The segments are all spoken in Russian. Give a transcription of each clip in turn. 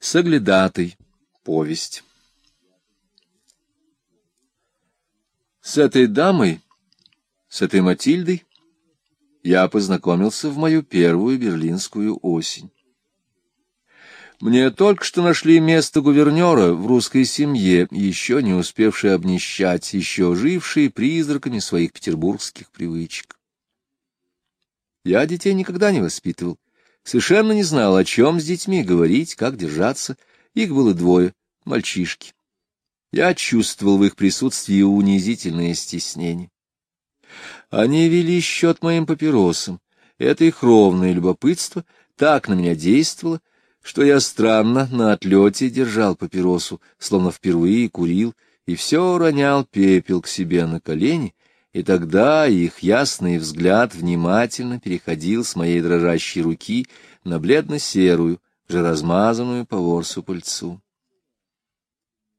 Соглядатый. Повесть. С этой дамой, с этой Матильдой, я познакомился в мою первую берлинскую осень. Мне только что нашли место гувернера в русской семье, еще не успевшей обнищать, еще жившей призраками своих петербургских привычек. Я детей никогда не воспитывал, совершенно не знал, о чем с детьми говорить, как держаться. Их было двое, мальчишки. Я чувствовал в их присутствии унизительное стеснение. Они вели счет моим папиросам. Это их ровное любопытство так на меня действовало, что я странно на отлете держал папиросу, словно впервые курил, и все ронял пепел к себе на колени, и тогда их ясный взгляд внимательно переходил с моей дрожащей руки на бледно-серую, же размазанную по ворсу пыльцу.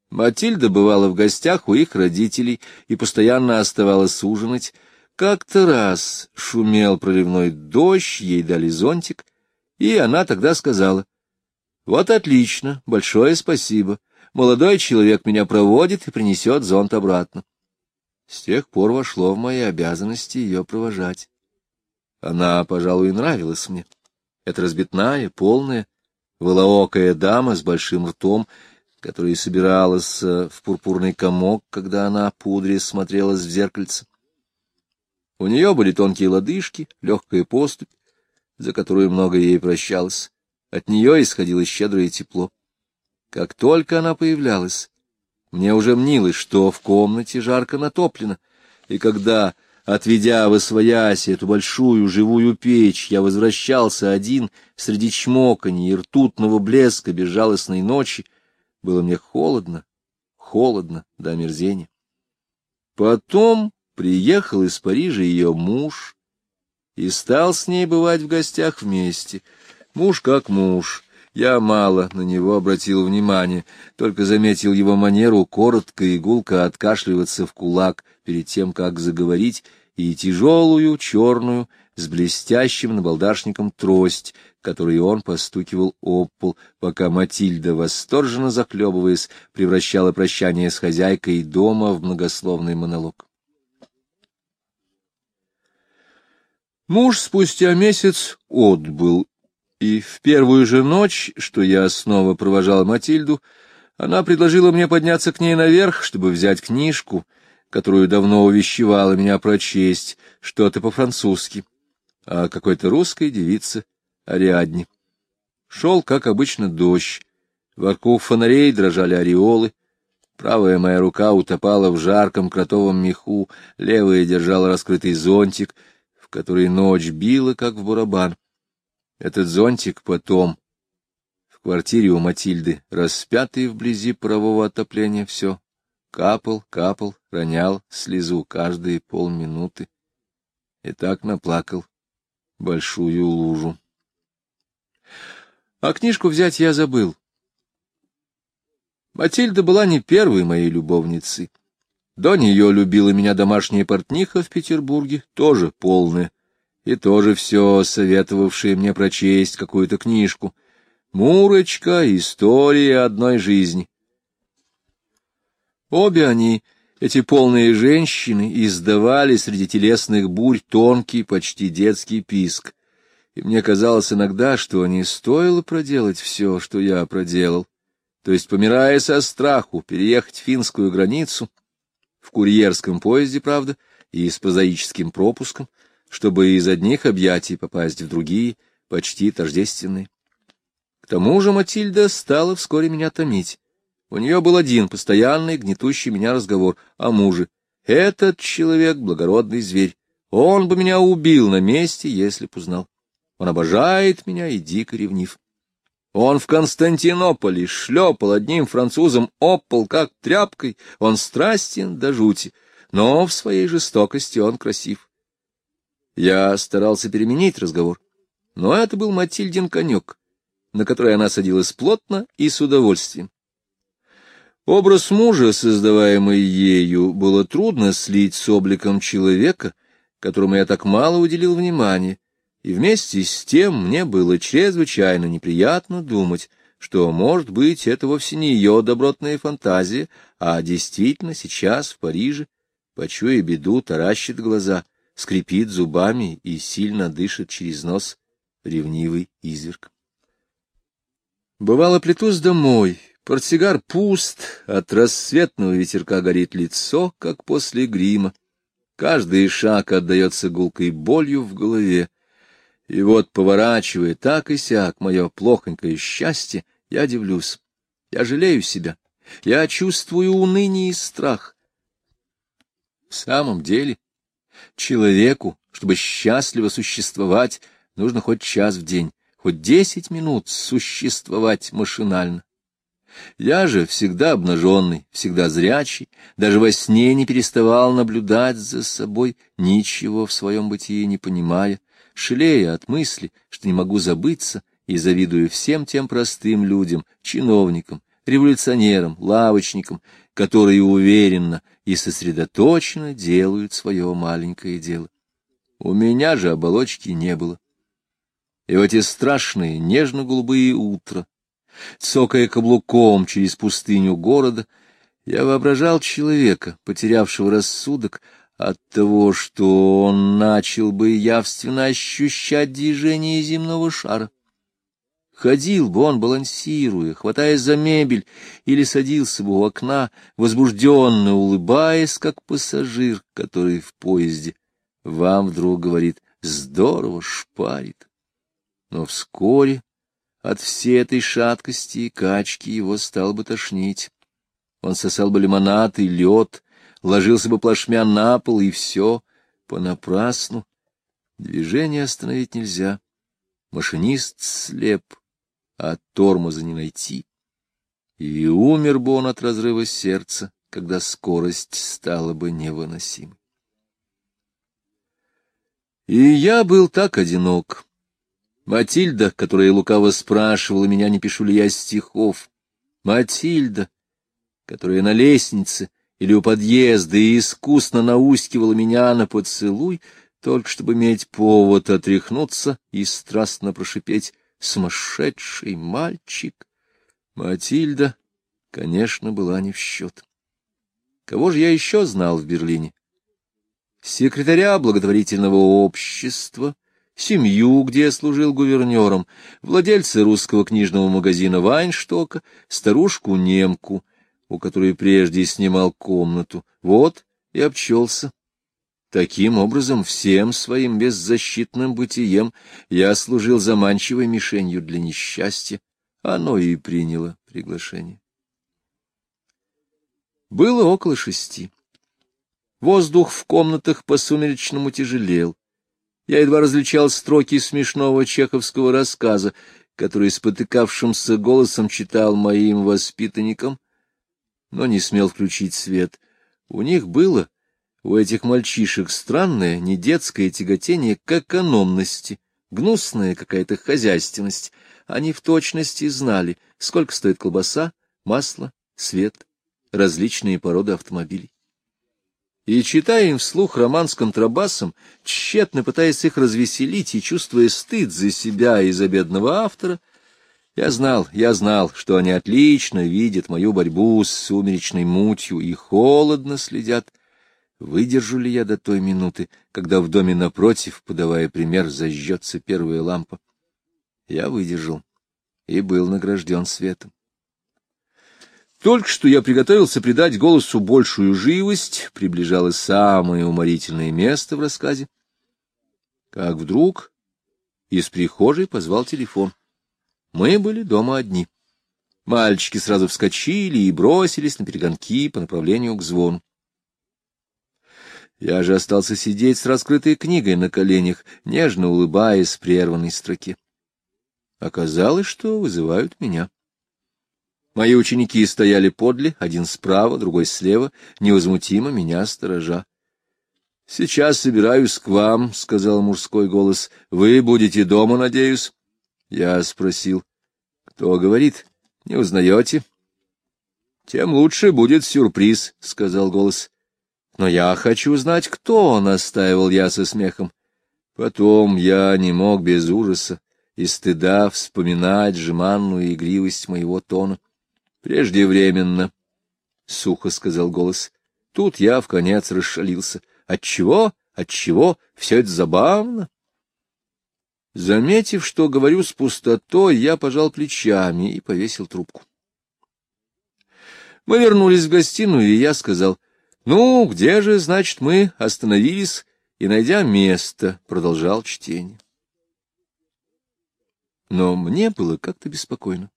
Матильда бывала в гостях у их родителей и постоянно оставалась ужинать. Как-то раз шумел проливной дождь, ей дали зонтик, и она тогда сказала, «Вот отлично, большое спасибо. Молодой человек меня проводит и принесет зонт обратно». С тех пор вошло в мои обязанности ее провожать. Она, пожалуй, нравилась мне. Это разбитная, полная, волоокая дама с большим ртом, которая собиралась э, в пурпурный комок, когда она, пудре, смотрелась в зеркальце. У нее были тонкие лодыжки, легкая поступь, за которую много ей прощалось. От нее исходило щедрое тепло. Как только она появлялась, мне уже мнилось, что в комнате жарко натоплено, и когда, отведя в освоясь эту большую живую печь, я возвращался один среди чмоканий и ртутного блеска безжалостной ночи, было мне холодно, холодно до омерзения. Потом приехал из Парижа ее муж и стал с ней бывать в гостях вместе. Муж как муж, я мало на него обратил внимание, только заметил его манеру коротко и гулко откашливаться в кулак перед тем, как заговорить, и тяжелую черную с блестящим набалдашником трость, которой он постукивал об пол, пока Матильда, восторженно захлебываясь, превращала прощание с хозяйкой дома в многословный монолог. Муж спустя месяц отбыл и в первую же ночь, что я снова провожал Матильду, она предложила мне подняться к ней наверх, чтобы взять книжку, которую давно увещевала меня прочесть, что-то по-французски, а какой-то русской девице Ариадне. Шел, как обычно, дождь, вокруг фонарей дрожали ореолы, правая моя рука утопала в жарком кротовом меху, левая держала раскрытый зонтик, в который ночь била, как в барабан. Этот зонтик потом, в квартире у Матильды, распятый вблизи парового отопления, все, капал, капал, ронял слезу каждые полминуты. И так наплакал большую лужу. А книжку взять я забыл. Матильда была не первой моей любовницей. До нее любила меня домашняя портниха в Петербурге, тоже полная и тоже все советовавшие мне прочесть какую-то книжку. «Мурочка. История одной жизни». Обе они, эти полные женщины, издавали среди телесных бурь тонкий, почти детский писк. И мне казалось иногда, что не стоило проделать все, что я проделал. То есть, помирая со страху, переехать финскую границу, в курьерском поезде, правда, и с прозаическим пропуском, чтобы из одних объятий попасть в другие, почти тождественные. К тому же Матильда стала вскоре меня томить. У нее был один постоянный, гнетущий меня разговор о муже. Этот человек — благородный зверь. Он бы меня убил на месте, если б узнал. Он обожает меня и дико ревнив. Он в Константинополе шлепал одним французом об пол, как тряпкой. Он страстен до жути, но в своей жестокости он красив. Я старался переменить разговор, но это был Матильдин конек, на который она садилась плотно и с удовольствием. Образ мужа, создаваемый ею, было трудно слить с обликом человека, которому я так мало уделил внимания, и вместе с тем мне было чрезвычайно неприятно думать, что, может быть, это вовсе не ее добротная фантазия, а действительно сейчас в Париже, почуя беду, таращит глаза, скрипит зубами и сильно дышит через нос ревнивый изверг. Бывало, плетусь домой, портсигар пуст, от рассветного ветерка горит лицо, как после грима. Каждый шаг отдается гулкой болью в голове. И вот, поворачивая так и сяк мое плохонькое счастье, я дивлюсь. Я жалею себя. Я чувствую уныние и страх. В самом деле, человеку, чтобы счастливо существовать, нужно хоть час в день, хоть десять минут существовать машинально. Я же всегда обнаженный, всегда зрячий, даже во сне не переставал наблюдать за собой, ничего в своем бытии не понимая, шалея от мысли, что не могу забыться, и завидую всем тем простым людям, чиновникам, революционерам, лавочникам, которые уверенно и сосредоточенно делают свое маленькое дело. У меня же оболочки не было. И в эти страшные нежно-голубые утра, цокая каблуком через пустыню города, я воображал человека, потерявшего рассудок, от того, что он начал бы явственно ощущать движение земного шара. Ходил бы он, балансируя, хватаясь за мебель, или садился бы у окна, возбужденно улыбаясь, как пассажир, который в поезде. Вам вдруг говорит «здорово, шпарит». Но вскоре от всей этой шаткости и качки его стал бы тошнить. Он сосал бы лимонад и лед, ложился бы плашмя на пол, и все понапрасну. Движение остановить нельзя. Машинист слеп, а тормоза не найти. И умер бы он от разрыва сердца, когда скорость стала бы невыносимой. И я был так одинок. Матильда, которая лукаво спрашивала меня, не пишу ли я стихов. Матильда, которая на лестнице или у подъезда и искусно наускивала меня на поцелуй, только чтобы иметь повод отряхнуться и страстно прошипеть сумасшедший мальчик. Матильда, конечно, была не в счет. Кого же я еще знал в Берлине? Секретаря благотворительного общества, семью, где я служил гувернером, владельца русского книжного магазина Вайнштока, старушку-немку, у которой прежде снимал комнату. Вот и обчелся. Таким образом, всем своим беззащитным бытием я служил заманчивой мишенью для несчастья. Оно и приняло приглашение. Было около шести. Воздух в комнатах по-сумеречному тяжелел. Я едва различал строки смешного чеховского рассказа, который спотыкавшимся голосом читал моим воспитанникам, но не смел включить свет. У них было у этих мальчишек странное, не детское тяготение к экономности, гнусная какая-то хозяйственность. Они в точности знали, сколько стоит колбаса, масло, свет, различные породы автомобилей. И, читая им вслух роман с контрабасом, тщетно пытаясь их развеселить и чувствуя стыд за себя и за бедного автора, я знал, я знал, что они отлично видят мою борьбу с сумеречной мутью и холодно следят Выдержу ли я до той минуты, когда в доме напротив, подавая пример, зажжется первая лампа? Я выдержал и был награжден светом. Только что я приготовился придать голосу большую живость, приближалось самое уморительное место в рассказе, как вдруг из прихожей позвал телефон. Мы были дома одни. Мальчики сразу вскочили и бросились на перегонки по направлению к звону. Я же остался сидеть с раскрытой книгой на коленях, нежно улыбаясь прерванной строке. Оказалось, что вызывают меня. Мои ученики стояли подле, один справа, другой слева, невозмутимо меня сторожа. — Сейчас собираюсь к вам, — сказал мужской голос. — Вы будете дома, надеюсь? Я спросил. — Кто говорит? Не узнаете? — Тем лучше будет сюрприз, — сказал голос. Но я хочу знать, кто, — настаивал я со смехом. Потом я не мог без ужаса и стыда вспоминать жеманную игривость моего тона. — Преждевременно, — сухо сказал голос. Тут я в конец расшалился. — Отчего? Отчего? Все это забавно. Заметив, что говорю с пустотой, я пожал плечами и повесил трубку. Мы вернулись в гостиную, и я сказал, «Ну, где же, значит, мы остановились?» И, найдя место, продолжал чтение. Но мне было как-то беспокойно.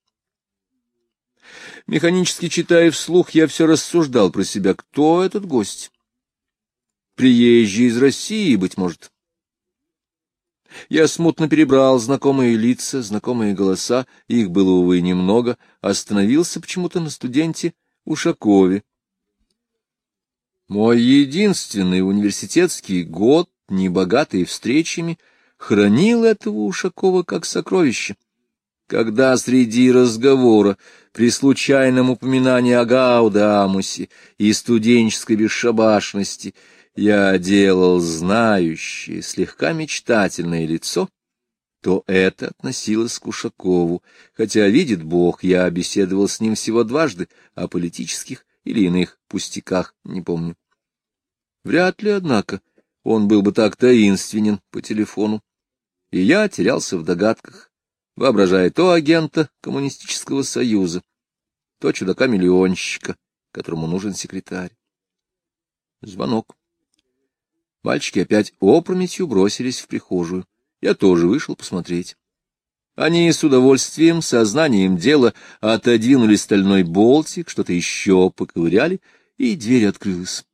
Механически читая вслух, я все рассуждал про себя, кто этот гость. Приезжий из России, быть может. Я смутно перебрал знакомые лица, знакомые голоса, их было, увы, немного, остановился почему-то на студенте Ушакове. Мой единственный университетский год, небогатый встречами, хранил этого Ушакова как сокровище. Когда среди разговора, при случайном упоминании о Гаудамусе и студенческой бесшабашности, я делал знающее, слегка мечтательное лицо, то это относилось к Ушакову, хотя, видит Бог, я беседовал с ним всего дважды о политических или иных пустяках, не помню. Вряд ли, однако, он был бы так таинственен по телефону, и я терялся в догадках, воображая то агента Коммунистического союза, то чудака-миллионщика, которому нужен секретарь. Звонок. Мальчики опять опрометью бросились в прихожую. Я тоже вышел посмотреть. Они с удовольствием, сознанием дела, отодвинули стальной болтик, что-то еще поковыряли, и дверь открылась.